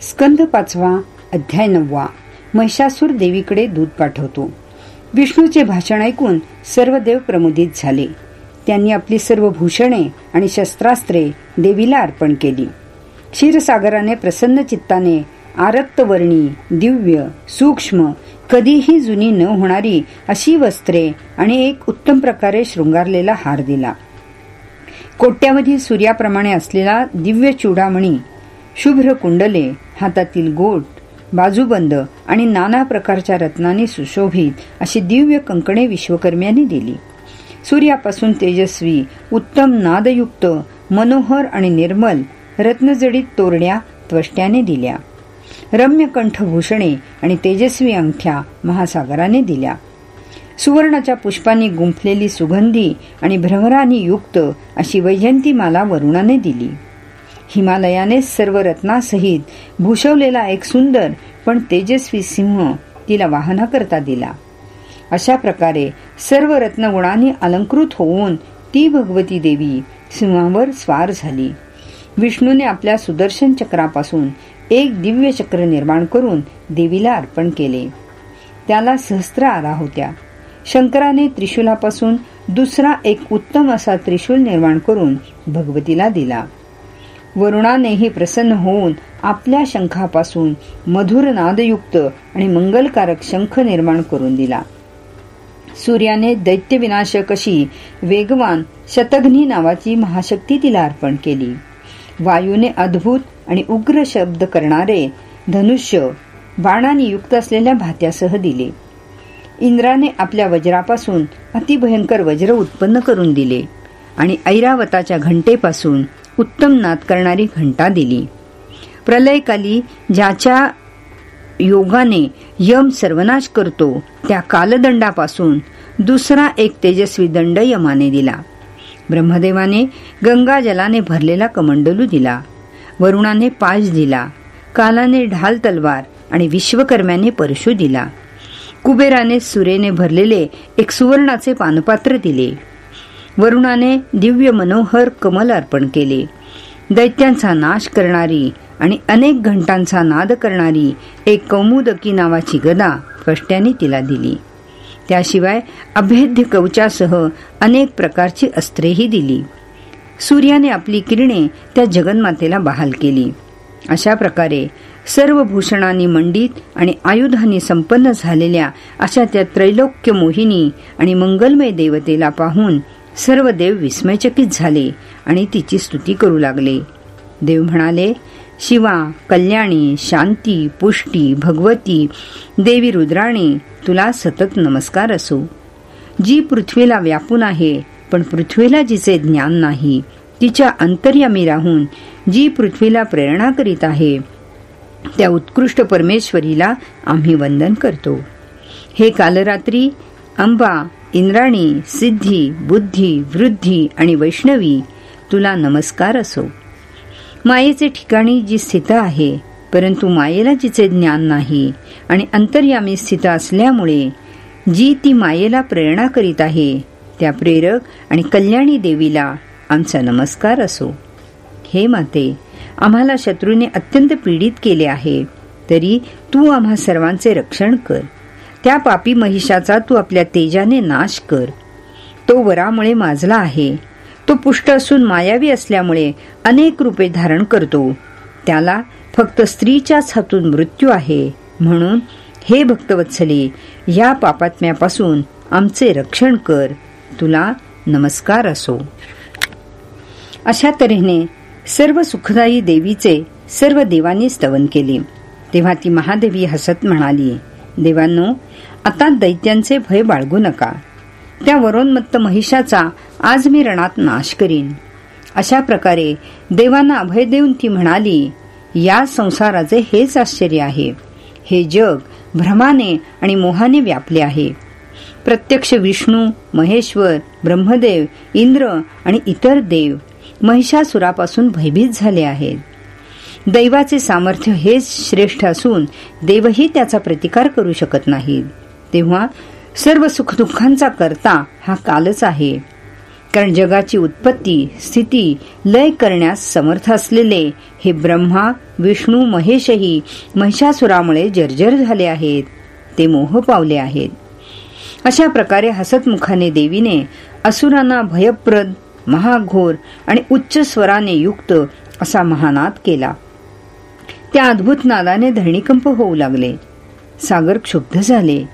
स्कंद पाचवा अध्याय नववा. महिषासूर देवीकडे दूध पाठवतो. विष्णूचे भाषण ऐकून सर्व देव प्रमुदित झाले. त्यांनी आपली सर्व भूषणे आणि शस्त्रास्त्रे देवीला अर्पण केली. क्षीरसागराने प्रसन्न चित्ताने आरक्तवर्णी दिव्य सूक्ष्म कधीही जुनी न होणारी अशी वस्त्रे आणि एक उत्तम प्रकारे शृंगारलेला हार दिला. कोट्यावधी सूर्याप्रमाणे असलेला दिव्य चूडामणी शुभ्र कुंडले हातातील गोट बाजूबंद आणि नाना प्रकारच्या रत्नांनी सुशोभित अशी दिव्य कंकणे विश्वकर्म्यांनी दिली. सूर्यापासून तेजस्वी उत्तम नादयुक्त मनोहर आणि निर्मल रत्नजडीत तोरड्या त्वष्ट्याने दिल्या. रम्य कंठभूषणे आणि तेजस्वी अंगठ्या महासागराने दिल्या. सुवर्णाच्या पुष्पांनी गुंफलेली सुगंधी आणि भ्रमरानी युक्त अशी वैजंती माला वरुणाने दिली. हिमालयाने सर्व रत्नासहित भूषवलेला एक सुंदर पण तेजस्वी सिंह तिला वाहना करता दिला. अशा प्रकारे सर्व रत्नगुणांनी अलंकृत होऊन ती भगवती देवी सिंहावर स्वार झाली. विष्णूने आपल्या सुदर्शन चक्रापासून एक दिव्य चक्र निर्माण करून देवीला अर्पण केले. त्याला सहस्त्र आला होत्या. शंकराने त्रिशूलापासून दुसरा एक उत्तम असा त्रिशूल निर्माण करून भगवतीला दिला. वरुणानेही प्रसन्न होऊन आपल्या शंखापासून मधुर नादयुक्त आणि मंगलकारक शंख निर्माण करून दिला. सूर्याने दैत्यविनाशक अशी वेगवान शतघ्नी नावाची महाशक्ती तिला अर्पण केली. वायूने अद्भुत आणि उग्र शब्द करणारे धनुष्य बाणाने युक्त असलेल्या भात्यासह दिले. इंद्राने आपल्या वज्रापासून अतिभयंकर वज्र उत्पन्न करून दिले आणि ऐरावताच्या घंटेपासून उत्तम नाद करणारी घंटा दिली. प्रलयकाली ज्याच्या योगाने यम सर्वनाश करतो त्या कालदंडापासून दुसरा एक तेजस्वी दंड यमाने दिला. ब्रह्मदेवाने गंगा जलाने भरलेला कमंडलू दिला. वरुणाने पाश दिला. कालाने ढाल तलवार आणि विश्वकर्म्याने परशु दिला. कुबेराने सुरेने भरलेले एक सुवर्णाचे पानपात्र दिले. वरुणाने दिव्य मनोहर कमल अर्पण केले. दैत्यांचा नाश करणारी आणि अनेक घंटांचा नाद करणारी एक कौमुदकी नावाची गदा कष्ट्याने तिला दिली. त्याशिवाय अभेद्य कवचासह अनेक प्रकारची अस्त्रेही दिली. सूर्याने आपली किरणे त्या जगन्मातेला बहाल केली. अशा प्रकारे सर्व भूषणांनी मंडित आणि आयुधांनी संपन्न झालेल्या अशा त्या त्रैलोक्य मोहिनी आणि मंगलमय देवतेला पाहून सर्व देव विस्मयचकित झाले आणि तिची स्तुती करू लागले. देव म्हणाले शिवा कल्याणी शांती पुष्टी भगवती देवी रुद्राणी तुला सतत नमस्कार असो. जी पृथ्वीला व्यापून आहे पण पृथ्वीला जिचे ज्ञान नाही तिच्या अंतर्यामी राहून जी पृथ्वीला प्रेरणा करीत आहे त्या उत्कृष्ट परमेश्वरीला आम्ही वंदन करतो. हे कालरात्री अंबा इंद्राणी सिद्धी बुद्धी वृद्धी आणि वैष्णवी तुला नमस्कार असो. मायेचे ठिकाणी जी स्थित आहे परंतु मायेला जिचे ज्ञान नाही आणि अंतर्यामी स्थित असल्यामुळे जी ती मायेला प्रेरणा करीत आहे त्या प्रेरक आणि कल्याणी देवीला आमचा नमस्कार असो. हे माते आम्हाला शत्रूने अत्यंत पीडित केले आहे तरी तू आम्हा सर्वांचे रक्षण कर. त्या पापी महिषाचा तू आपल्या तेजाने नाश कर. तो वरामुळे माजला आहे. तो पुष्ट असून मायावी असल्यामुळे अनेक रूपे धारण करतो. त्याला फक्त स्त्रीच्याच हातून मृत्यू आहे. म्हणून हे भक्तवत्सले या पापात्म्यापासून आमचे रक्षण कर. तुला नमस्कार असो. अशा तऱ्हेने सर्व सुखदायी देवीचे सर्व देवांनी स्तवन केले. तेव्हा ती महादेवी हसत म्हणाली देवांनो आता दैत्यांचे भय बाळगू नका. त्या वरोन्मत्त महिषाचा आज मी रणात नाश करीन. अशा प्रकारे देवांना अभय देऊन ती म्हणाली या संसाराचे हेच आश्चर्य आहे. हे जग भ्रमाने आणि मोहाने व्यापले आहे. प्रत्यक्ष विष्णू महेश्वर ब्रह्मदेव इंद्र आणि इतर देव महिषासुरापासून भयभीत झाले आहेत. दैवाचे सामर्थ्य हेच श्रेष्ठ असून देवही त्याचा प्रतिकार करू शकत नाहीत. तेव्हा सर्व सुखदुःखांचा करता हा कालच आहे. कारण जगाची उत्पत्ती स्थिती लय करण्यास समर्थ असलेले हे ब्रह्मा विष्णू महेशही महिषासुरामुळे जर्जर झाले आहेत. ते मोह पावले आहेत. अशा प्रकारे हसतमुखाने देवीने असुरांना भयप्रद महाघोर आणि उच्च स्वराने युक्त असा महानाद केला. त्या अद्भुत नादाने धरणीकंप होऊ लागले. सागर क्षुब्ध झाले.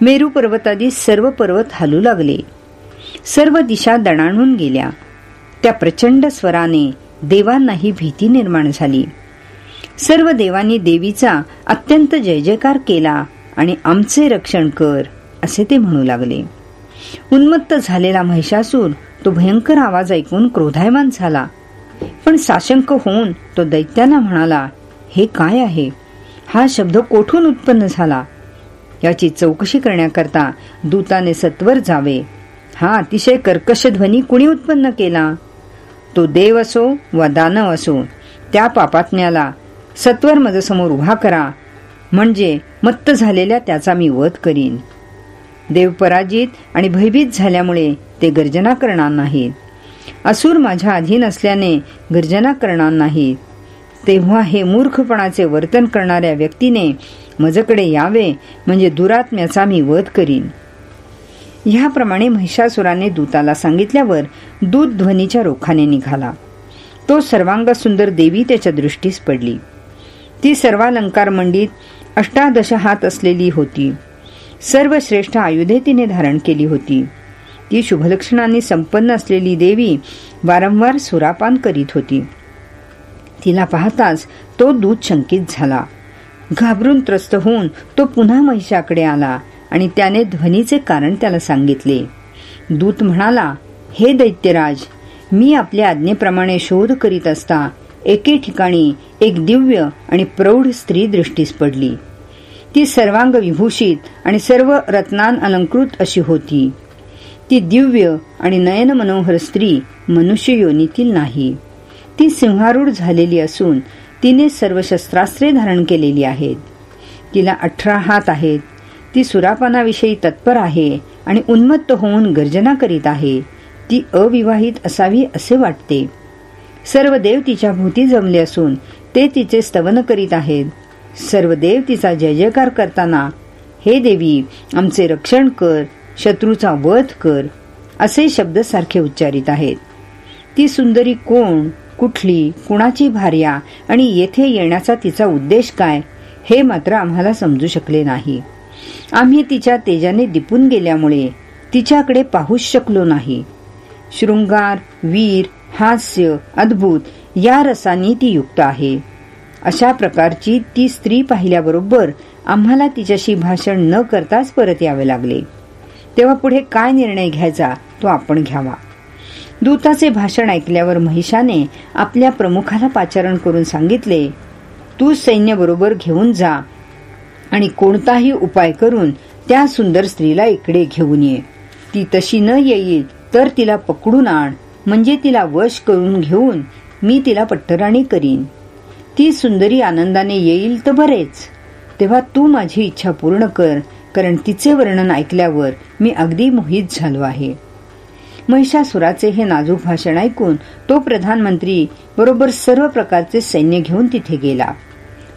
मेरू पर्वतादी सर्व पर्वत हालू लागले. सर्व दिशा दणाणून गेल्या. त्या प्रचंड स्वराने देवांनाही भीती निर्माण झाली. सर्व देवांनी देवीचा अत्यंत जय जयकार केला आणि आमचे रक्षण कर असे ते म्हणू लागले. उन्मत्त झालेला महिषासूर तो भयंकर आवाज ऐकून क्रोधायमान झाला. पण साशंक होऊन तो दैत्याला म्हणाला हे काय आहे? हा शब्द कोठून उत्पन्न झाला? याची चौकशी करण्याकरता दूताने सत्वर जावे. हा अतिशय कर्कश ध्वनी कुणी उत्पन्न केला? तो देव असो वा दानव असो त्या पापात्म्याला सत्वर माझ्यासमोर उभा करा. म्हणजे मत्त झालेल्या त्याचा मी वध करीन. देव पराजित आणि भयभीत झाल्यामुळे ते गर्जना करणार नाहीत. असुर माझ्या अधीन असल्याने गर्जना करणार नाहीत. तेव्हा हे मूर्खपणाचे वर्तन करणाऱ्या व्यक्तीने मजकडे यावे म्हणजे दुरात्म्याचा मी वध करीन. ह्याप्रमाणे महिषासुराने दूताला सांगितल्यावर दूत ध्वनीच्या रोखाने निघाला. तो सर्वांग सुंदर देवी त्याच्या दृष्टीस पडली. ती सर्वालंकार मंडित अष्टादश हात असलेली होती. सर्व श्रेष्ठ आयुधे तिने धारण केली होती. ती शुभलक्षणांनी संपन्न असलेली देवी वारंवार सुरापान करीत होती. तिला पाहताच तो दूत शंकित झाला. घाबरून त्रस्त होऊन तो पुन्हा महिषाकडे आला आणि त्याने ध्वनीचे कारण त्याला सांगितले. दूत म्हणाला हे दैत्यराज मी आपल्या आज्ञेप्रमाणे शोध करीत असता एके ठिकाणी एक दिव्य आणि प्रौढ स्त्री दृष्टीस पडली. ती सर्वांग विभूषित आणि सर्व रत्नान अलंकृत अशी होती. ती दिव्य आणि नयन मनोहर स्त्री मनुष्य योनीतील नाही. ती सिंहारूढ झालेली असून तिने सर्व शस्त्रास्त्रे धारण केलेली आहेत. तिला अठरा हात आहेत. ती सुरापानाविषयी तत्पर आहे आणि उन्मत्त होऊन गर्जना करीत आहे. ती अविवाहित असावी असे वाटते. सर्व देव तिच्या भोवती जमले असून ते तिचे स्तवन करीत आहेत. सर्व देव तिचा जय जयकार करताना हे देवी आमचे रक्षण कर शत्रूचा वध कर असे शब्द सारखे उच्चारित आहेत. ती सुंदरी कोण कुठली कुणाची भार्या आणि येथे येण्याचा तिचा उद्देश काय हे मात्र आम्हाला समजू शकले नाही. आम्ही तिच्या तेजाने दिपून गेल्यामुळे तिच्याकडे पाहूच शकलो नाही. शृंगार वीर हास्य अद्भुत या रसानी ती युक्त आहे. अशा प्रकारची ती स्त्री पाहिल्याबरोबर आम्हाला तिच्याशी भाषण न करताच परत यावे लागले. तेव्हा पुढे काय निर्णय घ्यायचा तो आपण घ्यावा. दूताचे भाषण ऐकल्यावर महिषाने आपल्या प्रमुखाला पाचारण करून सांगितले तू सैन्य बरोबर घेऊन जा आणि कोणताही उपाय करून त्या सुंदर स्त्रीला इकडे घेऊन ये. ती तशी न येईल तर तिला पकडून आण म्हणजे तिला वश करून घेऊन मी तिला पट्टराणी करीन. ती सुंदरी आनंदाने येईल तर बरेच. तेव्हा तू माझी इच्छा पूर्ण कर कारण तिचे वर्णन ऐकल्यावर मी अगदी मोहित झालो आहे. महिषासुराचे हे नाजूक भाषण ऐकून तो प्रधानमंत्री बरोबर सर्व प्रकारचे सैन्य घेऊन तिथे गेला.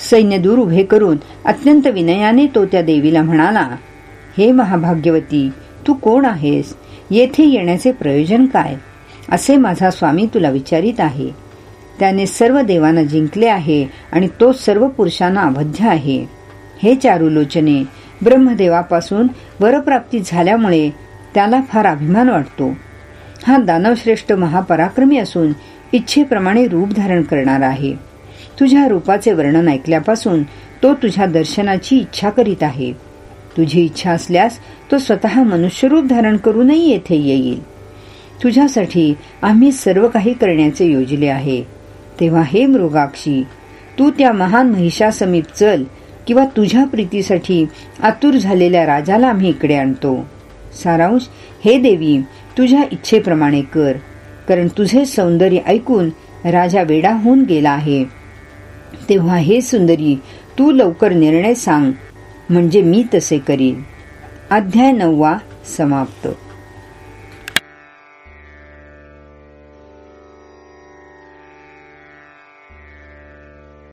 सैन्य दूर उभे करून अत्यंत विनयाने तो त्या देवीला म्हणाला हे महाभाग्यवती तू कोण आहेस? येथे येण्याचे प्रयोजन काय? असे माझा स्वामी तुला विचारित आहे. त्याने सर्व देवांना जिंकले आहे आणि तो सर्व पुरुषांना अवध्य आहे. हे चारुलोचने ब्रह्मदेवापासून वरप्राप्ती झाल्यामुळे त्याला फार अभिमान वाटतो. हा दानवश्रेष्ठ महापराक्रमी असून इच्छेप्रमाणे रूप धारण करणार आहे. तुझ्या रूपाचे वर्णन ऐकल्यापासून तो तुझ्या दर्शनाची इच्छा करीत आहे. तुझी इच्छा असल्यास तो स्वतः मनुष्यरूप धारण करूनही येथे येईल. तुझ्यासाठी आम्ही सर्व काही करण्याचे योजले आहे. तेव्हा हे मृगाक्षी तू त्या महान महिषासमीप चल किंवा तुझ्या प्रीतीसाठी आतुर झालेल्या राजाला आम्ही इकडे आणतो. सारांश हे देवी तुझ्या इच्छेप्रमाणे कर कारण तुझे सौंदर्य ऐकून राजा वेडा होऊन गेला आहे. तेव्हा हे सुंदरी तू लवकर निर्णय सांग म्हणजे मी तसे करीन. अध्याय नववा समाप्त.